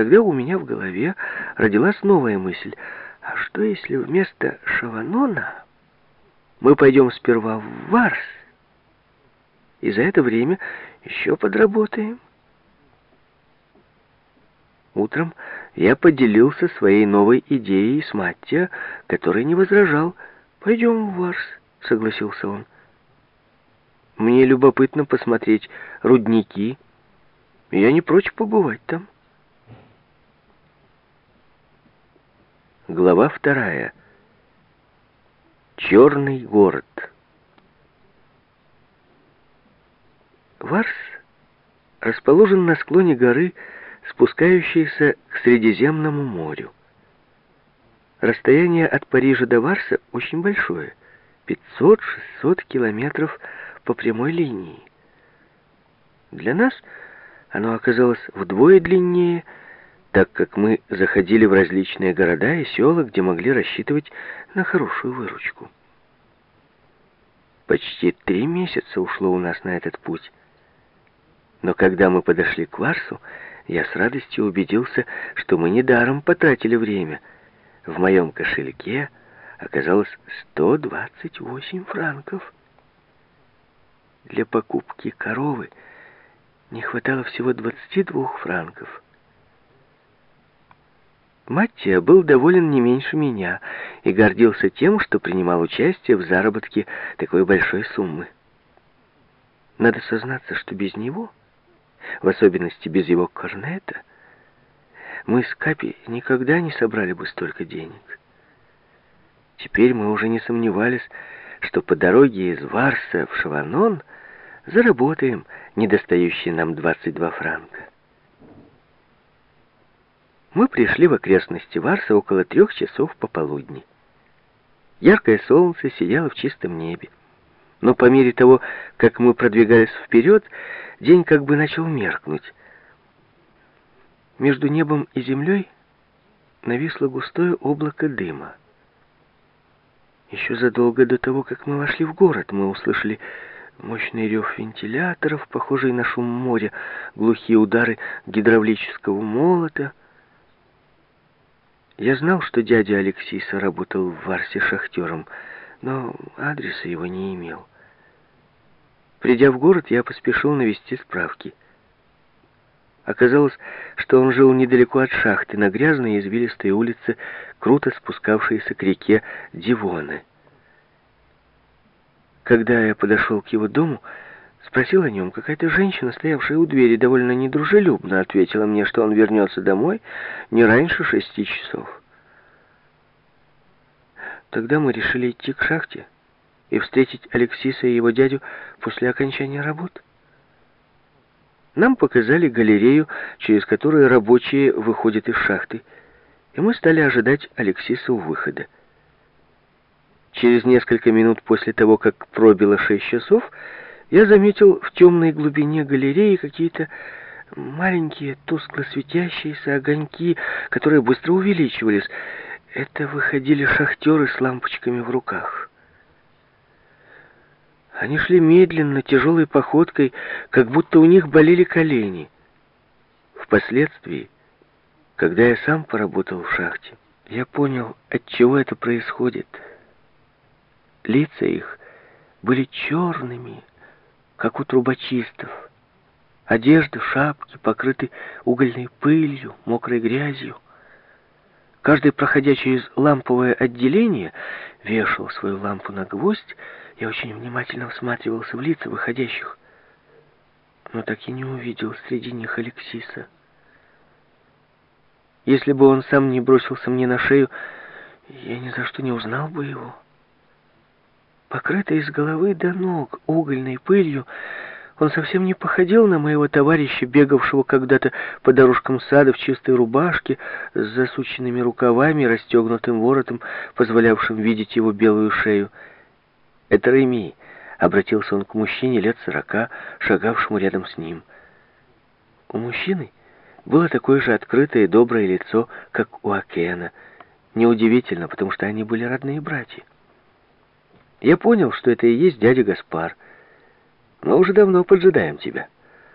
Тогда у меня в голове родилась новая мысль. А что если вместо Шаванона мы пойдем сперва в Варс, и за это время еще подработаем? Утром я поделился своей новой идеей с Маттия, который не возражал. «Пойдем в Варс», — согласился он. «Мне любопытно посмотреть рудники, я не прочь побывать там». Глава вторая. Черный город. Варс расположен на склоне горы, спускающейся к Средиземному морю. Расстояние от Парижа до Варса очень большое, 500-600 километров по прямой линии. Для нас оно оказалось вдвое длиннее, так как мы заходили в различные города и села, где могли рассчитывать на хорошую выручку. Почти три месяца ушло у нас на этот путь. Но когда мы подошли к Варсу, я с радостью убедился, что мы недаром потратили время. В моем кошельке оказалось 128 франков. Для покупки коровы не хватало всего 22 франков. Маттия был доволен не меньше меня и гордился тем, что принимал участие в заработке такой большой суммы. Надо сознаться, что без него, в особенности без его корнета, мы с Капи никогда не собрали бы столько денег. Теперь мы уже не сомневались, что по дороге из Варса в Шаванон заработаем недостающие нам 22 франка. Мы пришли в окрестности Варса около трех часов пополудни. Яркое солнце сияло в чистом небе. Но по мере того, как мы продвигались вперед, день как бы начал меркнуть. Между небом и землей нависло густое облако дыма. Еще задолго до того, как мы вошли в город, мы услышали мощный рев вентиляторов, похожий на шум моря, глухие удары гидравлического молота — я знал, что дядя Алексиса работал в Варсе шахтером, но адреса его не имел. Придя в город, я поспешил навести справки. Оказалось, что он жил недалеко от шахты, на грязной извилистой улице, круто спускавшейся к реке Дивоны. Когда я подошел к его дому, спросил о нем, какая-то женщина, стоявшая у двери, довольно недружелюбно ответила мне, что он вернется домой не раньше шести часов. Тогда мы решили идти к шахте и встретить Алексиса и его дядю после окончания работ. Нам показали галерею, через которую рабочие выходят из шахты, и мы стали ожидать Алексиса у выхода. Через несколько минут после того, как пробило шесть часов, я заметил в темной глубине галереи какие-то маленькие тускло светящиеся огоньки, которые быстро увеличивались. Это выходили шахтеры с лампочками в руках. Они шли медленно, тяжелой походкой, как будто у них болели колени. Впоследствии, когда я сам поработал в шахте, я понял, от чего это происходит. Лица их были черными, как у трубочистов. Одежда, шапки покрыты угольной пылью, мокрой грязью. Каждый, проходя через ламповое отделение, вешал свою лампу на гвоздь и очень внимательно всматривался в лица выходящих. Но так и не увидел среди них Алексиса. Если бы он сам не бросился мне на шею, я ни за что не узнал бы его. Покрытый с головы до ног угольной пылью, он совсем не походил на моего товарища, бегавшего когда-то по дорожкам сада в чистой рубашке, с засученными рукавами расстегнутым воротом, позволявшим видеть его белую шею. «Это Реми», — обратился он к мужчине лет сорока, шагавшему рядом с ним. У мужчины было такое же открытое и доброе лицо, как у Акена. Неудивительно, потому что они были родные братья. Я понял, что это и есть дядя Гаспар. Мы уже давно поджидаем тебя».